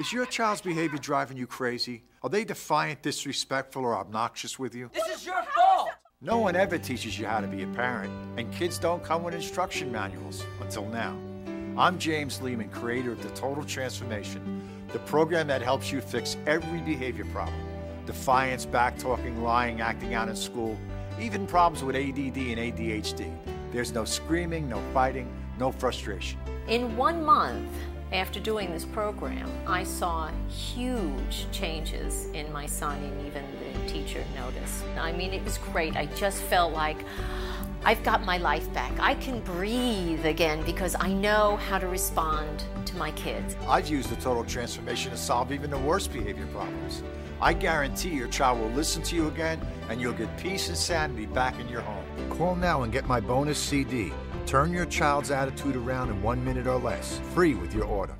Is your child's behavior driving you crazy? Are they defiant, disrespectful, or obnoxious with you? This is your fault! No one ever teaches you how to be a parent, and kids don't come with instruction manuals until now. I'm James Lehman, creator of The Total Transformation, the program that helps you fix every behavior problem defiance, backtalking, lying, acting out in school, even problems with ADD and ADHD. There's no screaming, no fighting, no frustration. In one month, after doing this program, I saw huge changes in my son, and even the teacher noticed. I mean, it was great. I just felt like I've got my life back. I can breathe again because I know how to respond to my kids. I've used the total transformation to solve even the worst behavior problems. I guarantee your child will listen to you again and you'll get peace and sanity back in your home. Call now and get my bonus CD. Turn your child's attitude around in one minute or less, free with your order.